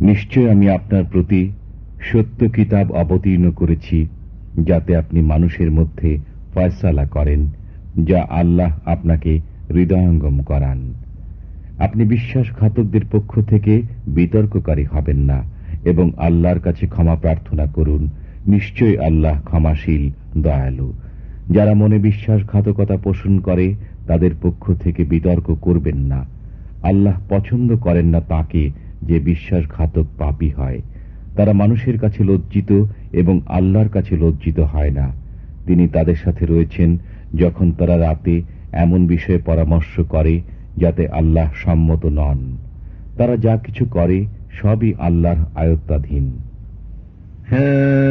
নিশ্চয় আমি আপনার প্রতি সত্য কিতাব অবতীর্ণ করেছি, যাতে আপনি মানুষের মধ্যে ফয়সালা করেন, যা আল্লাহ আপনাকে হৃদয়ঙ্গম করান। আপনি বিশ্বাসঘাতকদের পক্ষ থেকে বিতর্ককারী হবেন না, এবং আল্লাহর কাছে ক্ষমা প্রার্থনা করুন। নিশ্চয় আল্লাহ ক্ষমাশীল, দয়ালু। যারা মনে বিশ্বাসঘাতকতা পোষণ করে তাদের পক্ষ থেকে বিতর্ক করবেন না। আল্লাহ পছন্দ করেন না তাকে যে বিশ্বাসঘাতক পাপি হয়। তারা মানুষের কাছে লজ্জিত এবং আল্লাহর কাছে লজ্জিত হয় না। তিনি তাদের সাথে রয়েছেন যখন তারা রাতে এমন বিষয়ে পরামর্শ করে যাতে আল্লাহ সম্মত নন। তারা যা কিছু করে, সবই আল্লাহর আয়ত্তাধীন। হ্যাঁ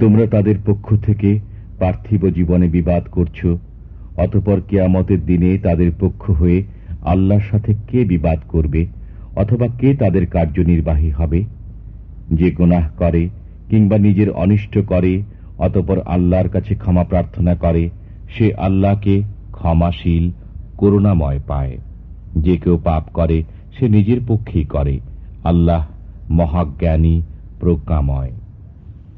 তোমরা তাদের পক্ষ থেকে পার্থিব জীবনে বিবাদ করছ, অতপর কেয়ামতের দিনে তাদের পক্ষ হয়ে আল্লাহর সাথে কে বিবাদ করবে, অথবা কে তাদের কার্যনির্বাহী হবে? যে গুনাহ করে কিংবা নিজের অনিষ্ট করে, অতপর আল্লাহর কাছে ক্ষমা প্রার্থনা করে, সে আল্লাহকে ক্ষমাশীল, করুণাময় পায়। যে কেউ পাপ করে, সে নিজের পক্ষেই করে। আল্লাহ মহাজ্ঞানী, প্রজ্ঞাময়।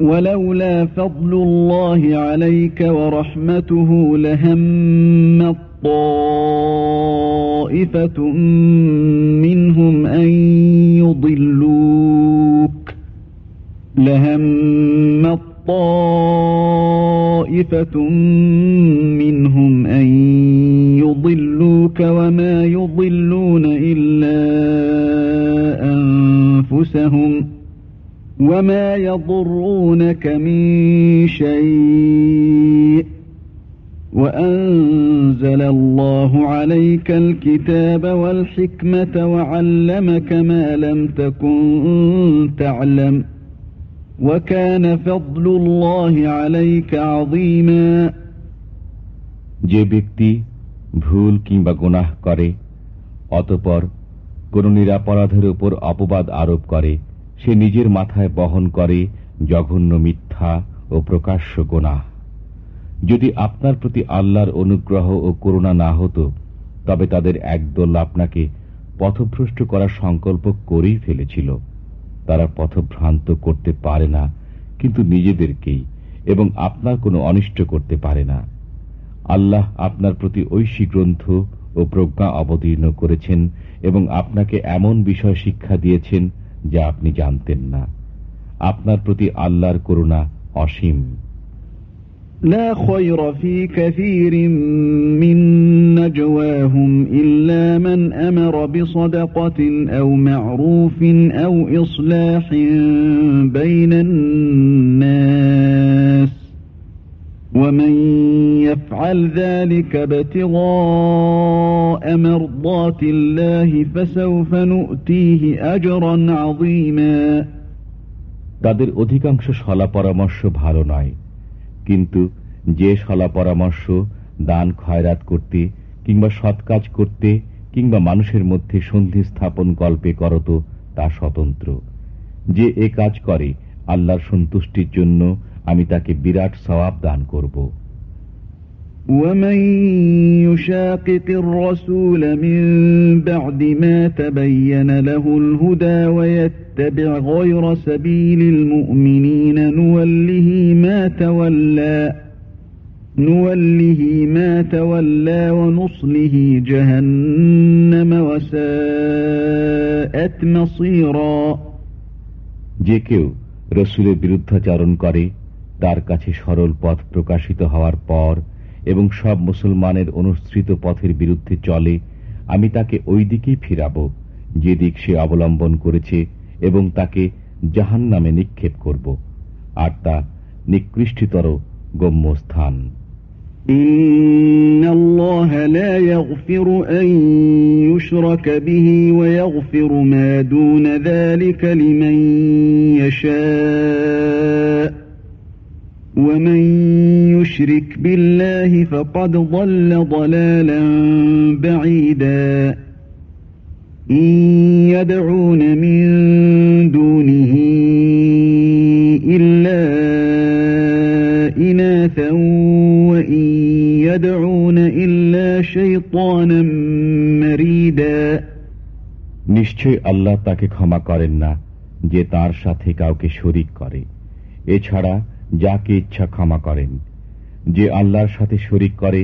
ولولا فضل الله عليك ورحمته لهم طائفة منهم أن يضلوك. لهم طائفة منهم أن يضلوك وما يضلون إلا أنفسهم. وما يضرونك من شيء وأنزل الله عليك الكتاب والحكمة وعلمك ما لم تكن تعلم وكان فضل الله عليك عظيما যে ব্যক্তি ভুল কিংবা গুনাহ করে অতপর কোন নিরাপরাধের উপর অপবাদ আরোপ করে সে নিজের মাথায় বহন করে জঘন্য মিথ্যা ও প্রকাশ্য গোনাহ। যদি আপনার প্রতি আল্লাহর অনুগ্রহ ও করুণা না হতো, তবে তাদের একদল আপনাকে পথভ্রষ্ট করার সংকল্প করেই ফেলেছিল। তারা পথভ্রান্ত করতে পারে না, কিন্তু নিজেদেরকেই, এবং আপনার কোনো অনিষ্ট করতে পারে না। আল্লাহ আপনার প্রতি ঐশী গ্রন্থ ও প্রজ্ঞা অবতীর্ণ করেছেন এবং আপনাকে এমন বিষয় শিক্ষা দিয়েছেন যা আপনি জানতেন না আপনার প্রতি আল্লাহর করুণা অসীম لا خير في كثير من نجواهم إلا من أمر بصدقة أو معروف أو إصلاح بين الناس ومن يفعل ذلك ابتغاء مرضات الله فسوف نؤتيه أجرا عظيما তাদের অধিকাংশ সলা পরামর্শ ভালো নয় কিন্তু যে সলা পরামর্শ দান খয়রাত করতে কিংবা সৎ কাজ করতে কিংবা মানুষের মধ্যে সন্ধি স্থাপন কল্পে করত তা স্বতন্ত্র যে এ কাজ করে আল্লাহর সন্তুষ্টির জন্য আমি তাকে বিরাট সওয়াব দান করব ومن يشاقق الرسول من بعد ما تبين له الهدى ويتبع غير سبيل المؤمنين نوله ما تولى نوله ما تولى ونصله جهنم وساءت مصيرا যে কেউ রসুলের বিরুদ্ধাচারণ করে তার কাছে সরল পথ প্রকাশিত হওয়ার পর এবং সব মুসলমানের অনুসৃত পথের বিরুদ্ধে চলে আমি তাকে ওই দিকেই ফিরাব যে দিক সে অবলম্বন করেছে এবং তাকে জাহান নামে নিক্ষেপ করব আর তা নিকৃষ্টতর গম্যস্থান إن الله لا يغفر أن يشرك به ويغفر ما دون ذلك لمن يشاء ومن يشرك بالله فقد ضل ضلالا بعيدا إن يدعون من دونه إلا إناثا وإن يدعون إلا شيطانا مريدا নিশ্চয় আল্লাহ তাকে ক্ষমা করেন না যে তার সাথে কাউকে শরিক করে এছাড়া যাকে ইচ্ছা ক্ষমা করেন যে আল্লাহর সাথে শরিক করে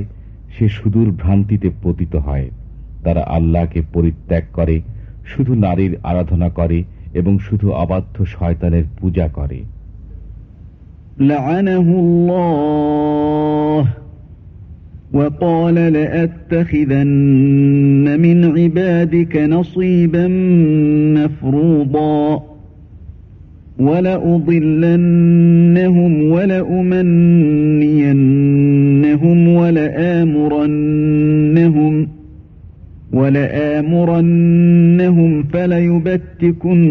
সে সুদূর ভ্রান্তিতে পতিত হয় তারা আল্লাহকে পরিত্যাগ করে শুধু নারীর আরাধনা করে এবং শুধু অবাধ্য শয়তানের পূজা করে لعنه الله وقال لأتخذن من عبادك نصيبا مفروضا ولأضلنهم ولأمنينهم ولآمرنهم ولآمرنهم فليبتكن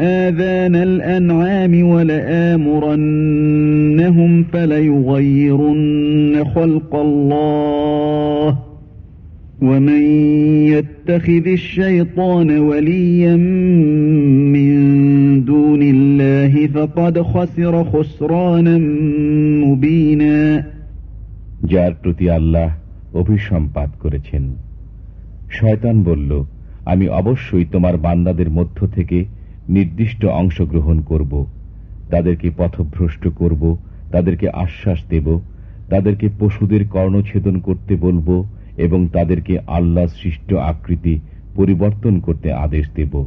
آذان الأنعام ولآمرنهم فليغيرن خلق الله ومن يتخذ الشيطان وليا যার প্রতি আল্লাহ অভিসম্পাত করেছেন। শয়তান বলল, আমি অবশ্যই তোমার বান্দাদের মধ্য থেকে নির্দিষ্ট অংশ গ্রহণ করব। তাদেরকে পথভ্রষ্ট করব, তাদেরকে আশ্বাস দেব, তাদেরকে পশুদের কর্ণছেদন করতে বলব এবং তাদেরকে আল্লাহ সৃষ্ট আকৃতি পরিবর্তন করতে আদেশ দেব।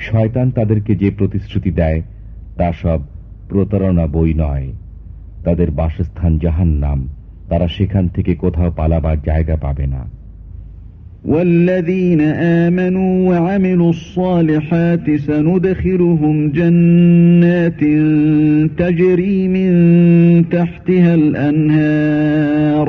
শয়তান তাদেরকে যে প্রতিশ্রুতি দেয় তা সব প্রতারণা বই নয় তাদের বাসস্থান জাহান নাম তারা সেখান থেকে কোথাও পালাবার জায়গা পাবে না والذين آمنوا وعملوا الصالحات سندخلهم جنات تجري من تحتها الأنهار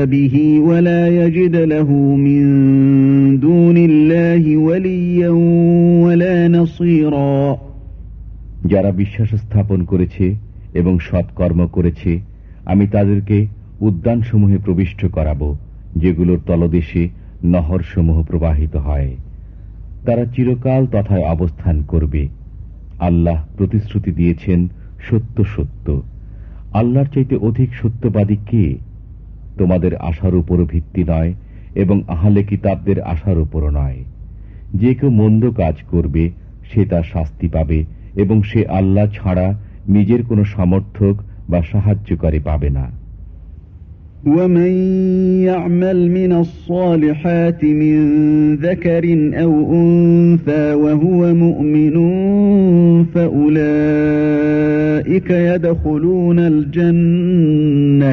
به ولا يجد له من دون الله وليا ولا نصيرا যারা বিশ্বাস স্থাপন করেছে এবং সৎকর্ম করেছে আমি তাদেরকে উদ্যানসমূহে প্রবিষ্ট করাব যেগুলোর তলদেশে নহরসমূহ প্রবাহিত হয় তারা চিরকাল তথায় অবস্থান করবে আল্লাহ প্রতিশ্রুতি দিয়েছেন সত্য সত্য আল্লাহর চাইতে অধিক সত্যবাদী কে তোমাদের আশার উপরও ভিত্তি নয় এবং আহলে কিতাবদের আশার উপরও নয় যে কেউ মন্দ কাজ করবে সে তার শাস্তি পাবে এবং সে আল্লাহ ছাড়া নিজের কোনো সমর্থক বা সাহায্যকারী পাবে না ومن يعمل من الصالحات من ذكر أو أنثى وهو مؤمن فأولئك يدخلون الجنة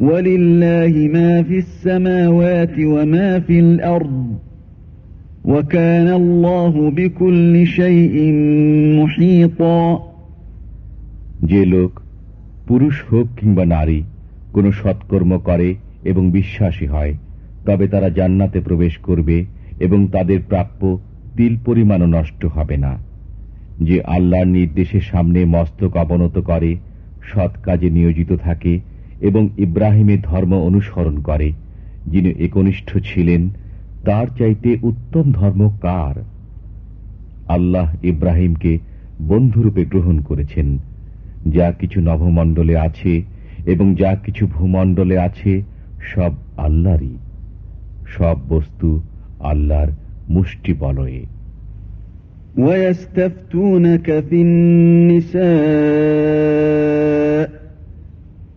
ولله ما في السماوات وما في الأرض যে লোক পুরুষ হোক কিংবা নারী কোনো সৎকর্ম করে এবং বিশ্বাসী হয় তবে তারা জান্নাতে প্রবেশ করবে এবং তাদের প্রাপ্য তিল পরিমাণও নষ্ট হবে না যে আল্লাহর নির্দেশের সামনে মস্তক অবনত করে সৎ কাজে নিয়োজিত থাকে এবং ইব্রাহিমের ধর্ম অনুসরণ করে যিনি একনিষ্ঠ ছিলেন তার চাইতে উত্তম ধর্ম কার আল্লাহ ইব্রাহিমকে বন্ধুরূপে গ্রহণ করেছেন যা কিছু নভমণ্ডলে আছে এবং যা কিছু ভূমণ্ডলে আছে সব আল্লাহরই সব বস্তু আল্লাহর মুষ্টি বলয়ে ويستفتونك في النساء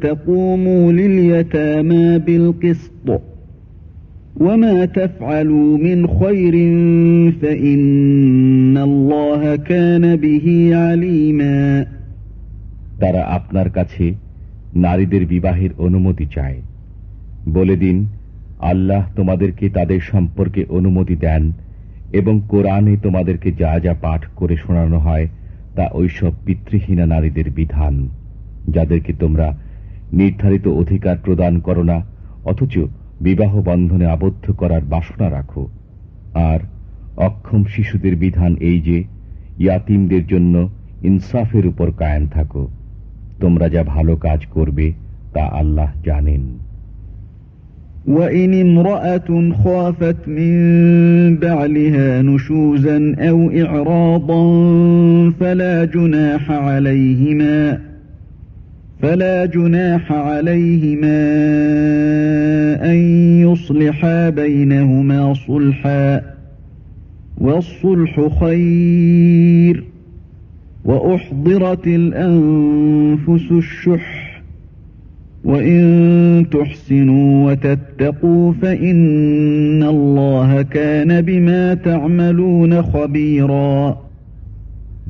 تقوموا لليتامى بالقسط وما تفعلوا من خير فإن الله كان به عليما তারা আপনার কাছে নারীদের বিবাহের অনুমতি চায় বলে দিন আল্লাহ তোমাদেরকে তাদের সম্পর্কে অনুমতি দেন এবং কোরআনে তোমাদেরকে যা যা পাঠ করে শোনানো হয় তা ওইসব পিতৃহীনা নারীদের বিধান যাদেরকে তোমরা নির্ধারিত অধিকার প্রদান করো না অথচ বিবাহ বন্ধনে আবদ্ধ করার বাসনা রাখো আর অক্ষম শিশুদের বিধান এই যে ইয়াতিমদের জন্য ইনসাফের উপর কায়েম থাকো তোমরা যা ভালো কাজ করবে তা আল্লাহ জানেন وإن امرأة خافت من بعلها نشوزا أو إعراضا فلا جناح عليهما فلا جناح عليهما أن يصلحا بينهما صلحا والصلح خير وأحضرت الأنفس الشح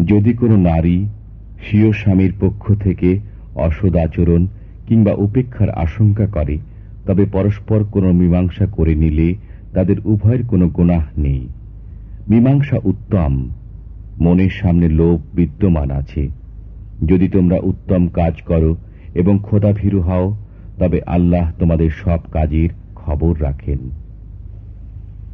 যদি কোনো নারী স্বীয় স্বামীর পক্ষ থেকে অসদ আচরণ কিংবা উপেক্ষার আশঙ্কা করে, তবে পরস্পর কোনো মীমাংসা করে নিলে তাদের উভয়ের কোনো গুনাহ নেই। মীমাংসা উত্তম, মনের সামনে লোভ বিদ্যমান আছে। যদি তোমরা উত্তম কাজ করো এবং খোদা ভীরু হও, তবে আল্লাহ তোমাদের সব কাজের খবর রাখেন।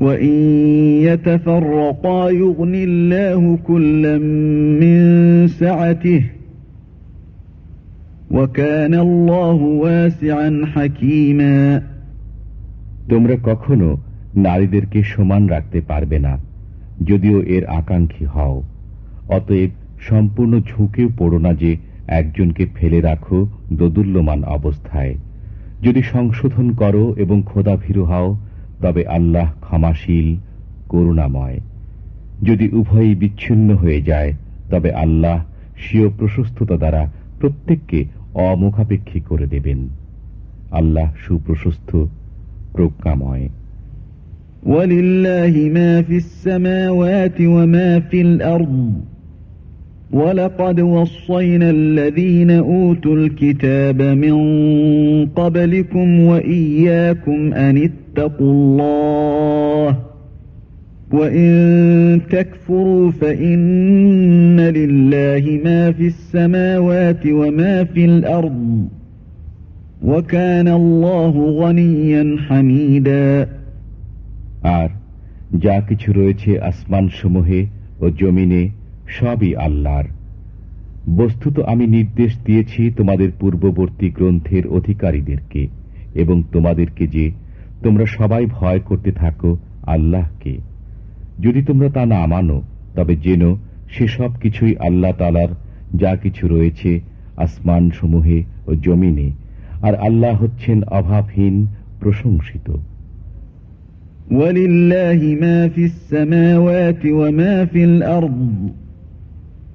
وإن يتفرقا يغن الله كلا من سعته وكان الله واسعا حكيما তোমরা কখনো নারীদেরকে সমান রাখতে পারবে না যদিও এর আকাঙ্ক্ষী হও অতএব সম্পূর্ণ ঝুঁকেও পড়ো না যে একজনকে ফেলে রাখো দোদুল্যমান অবস্থায় যদি সংশোধন করো এবং খোদাভীরু হও তবে আল্লাহ ক্ষমাশীল করুণাময় যদি উভয়ই বিচ্ছিন্ন হয়ে যায় তবে আল্লাহ স্বীয় প্রশস্ততা দ্বারা প্রত্যেককে অমুখাপেক্ষী করে দেবেন আল্লাহ সুপ্রশস্ত প্রজ্ঞাময় ولله ما في السماوات وما في الأرض ولقد وصينا الذين أوتوا الكتاب من قبلكم وإياكم أن اتقوا الله وإن تكفروا فإن لله ما في السماوات وما في الأرض وكان الله غنيا حميدا আর যা কিছু রয়েছে আসমান সমূহে ও জমিনে সবই আল্লাহর। বস্তুত আমি নির্দেশ দিয়েছি তোমাদের পূর্ববর্তী গ্রন্থের অধিকারীদেরকে এবং তোমাদেরকে যে তোমরা সবাই ভয় করতে থাকো আল্লাহকে। যদি তোমরা তা না মানো, তবে যেন সেসব কিছুই আল্লাহ তালার যা কিছু রয়েছে আসমান সমূহে ও জমিনে, আর আল্লাহ হচ্ছেন অভাবহীন প্রশংসিত। ওয়ালিল্লাহি মা ফিস সামাওয়াতি ওয়া মা ফিল আরদ।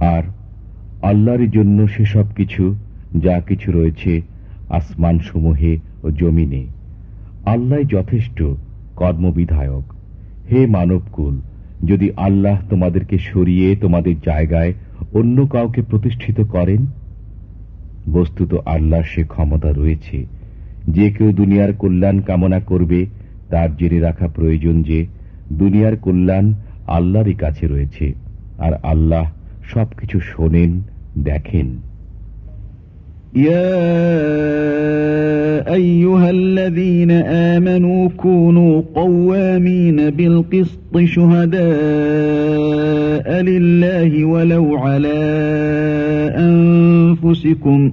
আর আল্লাহর জন্য সেসব কিছু, যা কিছু রয়েছে আসমান সমূহে ও জমিনে, আল্লাহ যথেষ্ট কর্মবিধায়ক। হে মানবকুল, যদি আল্লাহ তোমাদেরকে সরিয়ে তোমাদের জায়গায় অন্য কাউকে প্রতিষ্ঠিত করেন, বস্তুত আল্লাহ সে ক্ষমতা রয়েছে। যে কেউ দুনিয়ার কল্যাণ কামনা করবে তার জেনে রাখা প্রয়োজন যে দুনিয়ার কল্যাণ আল্লাহরই কাছে রয়েছে আর আল্লাহ সবকিছু শোনেন দেখেন يا أيها الذين آمنوا كونوا قوامين بالقسط شهداء لله ولو على أنفسكم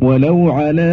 ولو على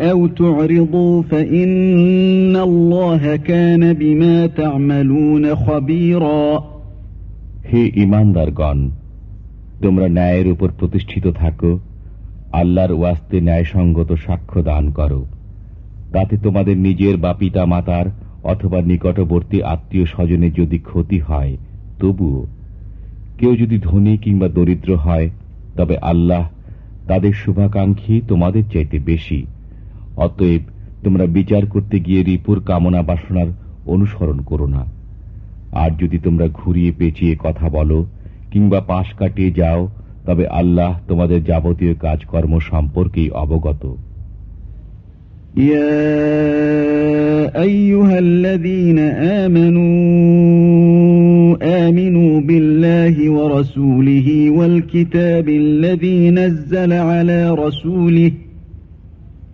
أو تعرضوا فإن الله كان بما تعملون خبيرا হে ইমানদারগণ তোমরা ন্যায়ের উপর প্রতিষ্ঠিত থাকো আল্লাহর ওয়াস্তে ন্যায়সঙ্গত সাক্ষ্য দান করো তাতে তোমাদের নিজের বা পিতা মাতার অথবা নিকটবর্তী আত্মীয় স্বজনের যদি ক্ষতি হয় তবুও কেউ যদি ধনী কিংবা দরিদ্র হয় তবে আল্লাহ তাদের শুভাকাঙ্ক্ষী তোমাদের চাইতে বেশি অতএব তোমরা বিচার করতে গিয়ে রিপুর কামনা বাসনার অনুসরণ করো না আর যদি তোমরা ঘুরিয়ে পেঁচিয়ে কথা বলো কিংবা পাশ কাটিয়ে যাও তবে আল্লাহ তোমাদের যাবতীয় কাজকর্ম সম্পর্কেই অবগত يا أيها الذين آمنوا آمنوا بالله ورسوله والكتاب الذي نزل على رسوله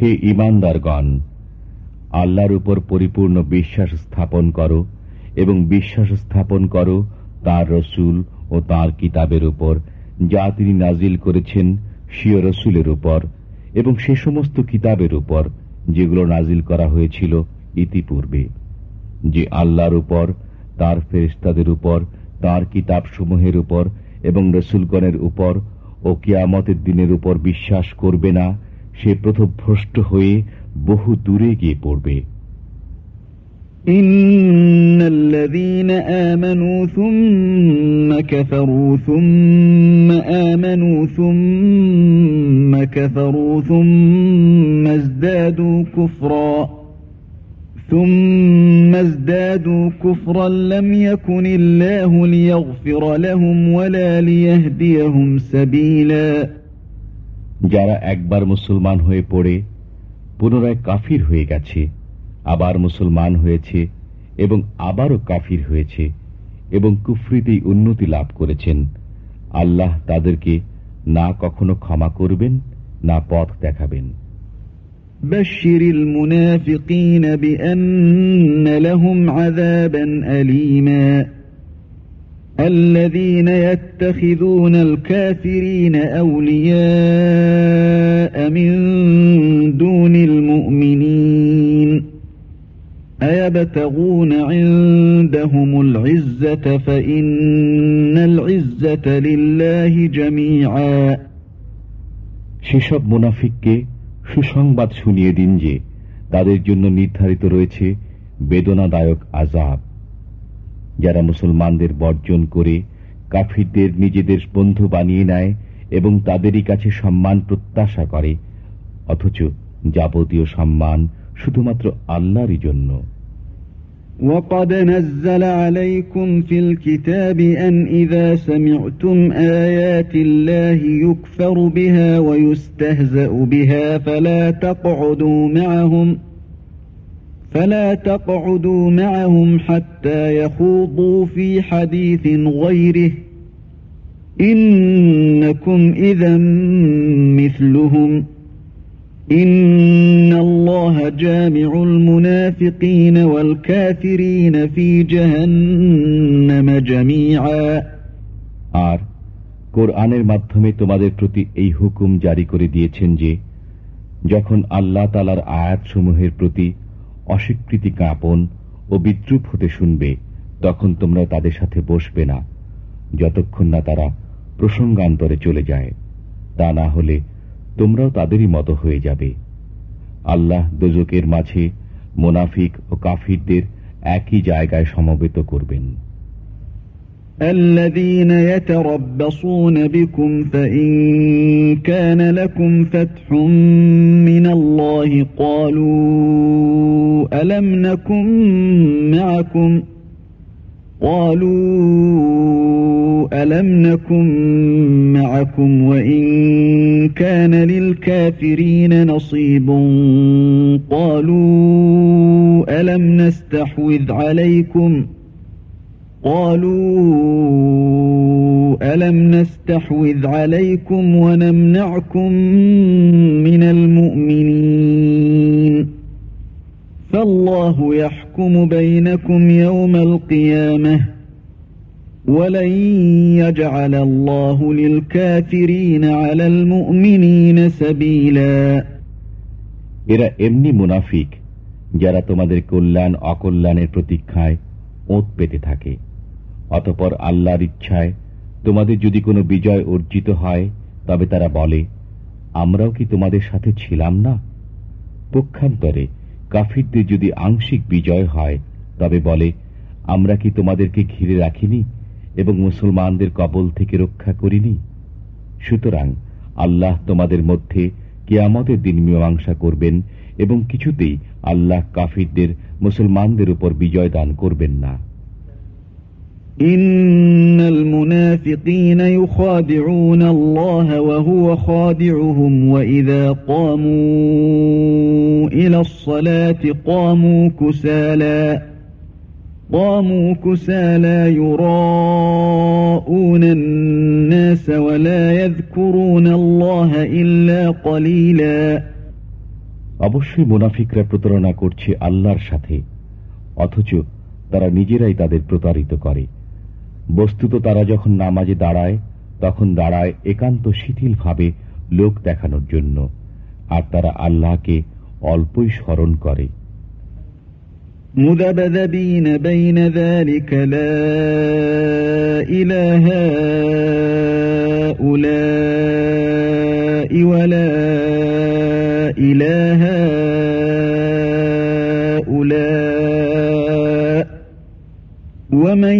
হে ইমানদারগণ, আল্লাহর উপর পরিপূর্ণ বিশ্বাস স্থাপন করো এবং বিশ্বাস স্থাপন করো তার রসুল ও তার কিতাবের উপর, যা তিনি নাজিল করেছেন শিয় রসুলের উপর এবং সে সমস্ত কিতাবের উপর, যেগুলো নাজিল করা হয়েছিল ইতিপূর্বে। যে আল্লাহর উপর, তার ফেরিস্তাদের উপর, তার কিতাব সমূহের উপর এবং রসুলগণের উপর ও কিয়ামতের দিনের উপর বিশ্বাস করবে না সে প্রথভ্রষ্ট হয়ে বহু দূরে গিয়ে পড়বে إن الذين آمنوا ثم كفروا ثم آمنوا ثم كفروا ثم ازدادوا كفرا ثم ازدادوا كفرا لم يكن الله ليغفر لهم ولا ليهديهم سبيلا যারা একবার মুসলমান হয়ে পড়ে পুনরায় কাফির হয়ে গেছে আবার মুসলমান হয়েছে এবং আবারও কাফির হয়েছে এবং কুফরিতেই উন্নতি লাভ করেছেন আল্লাহ তাদেরকে না কখনো ক্ষমা করবেন না পথ দেখাবেন بشر المنافقين بأن لهم عذابا أليما الذين يتخذون الكافرين أولياء من دون المؤمنين أيبتغون عندهم العزة فإن العزة لله جميعا সেসব মুনাফিককে সুসংবাদ শুনিয়ে দিন যে তাদের জন্য নির্ধারিত রয়েছে বেদনাদায়ক আজাব যারা মুসলমানদের বর্জন করে কাফিরদের নিজেদের বন্ধু বানিয়ে নেয় এবং তাদেরই কাছে সম্মান প্রত্যাশা করে অথচ যাবতীয় সম্মান শুধুমাত্র আল্লাহরই জন্য وقد نزل عليكم في الكتاب أن إذا سمعتم آيات الله يكفر بها ويستهزأ بها فلا تقعدوا معهم فلا تقعدوا معهم حتى يخوضوا في حديث غيره إنكم إذا مثلهم إن الله جامع المنافقين والكافرين في جهنم جميعا আর কোরআনের মাধ্যমে তোমাদের প্রতি এই হুকুম জারি করে দিয়েছেন যে যখন আল্লাহ তালার আয়াতসমূহের প্রতি অস্বীকৃতি কাঁপন ও বিদ্রুপ হতে শুনবে, তখন তোমরা তাদের সাথে বসবে না, যতক্ষণ না তারা প্রসঙ্গান্তরে চলে যায়। তা না হলে তোমরাও তাদেরই মতো হয়ে যাবে। আল্লাহ দোজকের মাঝে মোনাফিক ও কাফিরদের একই জায়গায় সমবেত করবেন। الذين يتربصون بكم فإن كان لكم فتح من الله قالوا ألم نكن معكم قالوا ألم نكن معكم وإن كان للكافرين نصيب قالوا ألم نستحوذ عليكم قالوا ألم نستحوذ عليكم ونمنعكم من المؤمنين فالله يحكم بينكم يوم القيامة ولن يجعل الله للكافرين على المؤمنين سبيلا এরা এমনি মুনাফিক যারা তোমাদের কল্যাণ অকল্যাণের প্রতীক্ষায় ওঁত পেতে থাকে অতপর আল্লাহর ইচ্ছায় তোমাদের যদি কোনো বিজয় অর্জিত হয়, তবে তারা বলে, আমরাও কি তোমাদের সাথে ছিলাম না? পক্ষান্তরে কাফিরদের যদি আংশিক বিজয় হয়, তবে বলে, আমরা কি তোমাদেরকে ঘিরে রাখিনি এবং মুসলমানদের কবল থেকে রক্ষা করিনি? সুতরাং আল্লাহ তোমাদের মধ্যে কেয়ামতের দিন মীমাংসা করবেন এবং কিছুতেই আল্লাহ কাফিরদের, মুসলমানদের উপর বিজয় দান করবেন না। إن المنافقين يخادعون الله وهو خادعهم وإذا قاموا إلى الصلاة قاموا كسالى قاموا كسالى يراءون الناس ولا يذكرون الله إلا قليلا অবশ্যই মুনাফিকরা প্রতারণা করছে আল্লাহর সাথে অথচ তারা নিজেরাই তাদের প্রতারিত করে বস্তুত তারা যখন নামাজে দাঁড়ায় তখন দাঁড়ায় একান্ত শিথিলভাবে লোক দেখানোর জন্য আর তারা আল্লাহকে অল্পই স্মরণ করে مذبذبين بين ذلك لا إله هؤلاء ولا إله هؤلاء ومن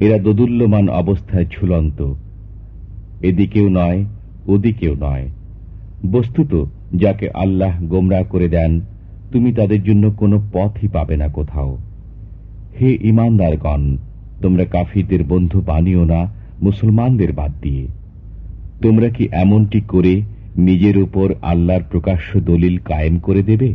এরা দোদুল্যমান অবস্থায় ঝুলন্ত। এদিকেও নয়, ওদিকেও নয়। বস্তুত, যাকে আল্লাহ গোমরা করে দেন, তুমি তাদের জন্য কোনো পথই পাবে না কোথাও। হে ইমানদারগণ, তোমরা কাফিরদের বন্ধু বানিও না, মুসলমানদের বাদ দিয়ে। তোমরা কি এমনটি করে নিজের উপর আল্লাহর প্রকাশ্য দলিল কায়েম করে দেবে?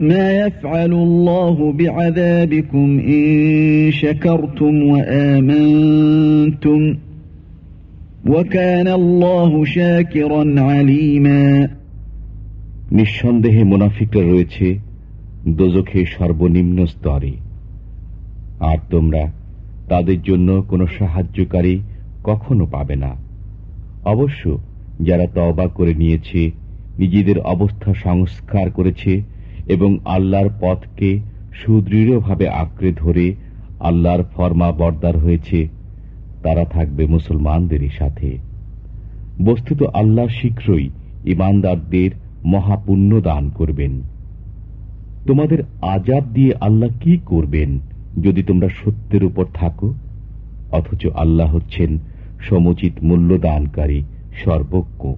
ما يفعل الله بعذابكم إن شكرتم وآمنتم وكان الله شاكرا عليما নিঃসন্দেহে মুনাফিকরা রয়েছে দোজখে সর্বনিম্ন স্তরে আর তোমরা তাদের জন্য কোনো সাহায্যকারী কখনো পাবে না অবশ্য যারা তওবা করে নিয়েছে নিজেদের অবস্থা সংস্কার করেছে এবং আল্লাহর পথকে সুদৃঢ়ভাবে আঁকড়ে ধরে আল্লাহর ফরমা বর্দার হয়েছে। তারা থাকবে মুসলমানদেরই সাথে। বস্তুত আল্লাহ শীঘ্রই ইমানদারদের মহাপুণ্য দান করবেন। তোমাদের আজাব দিয়ে আল্লাহ কি করবেন যদি তোমরা সত্যের উপর থাকো? অথচ আল্লাহ হচ্ছেন সমুচিত মূল্যদানকারী, সর্বজ্ঞ।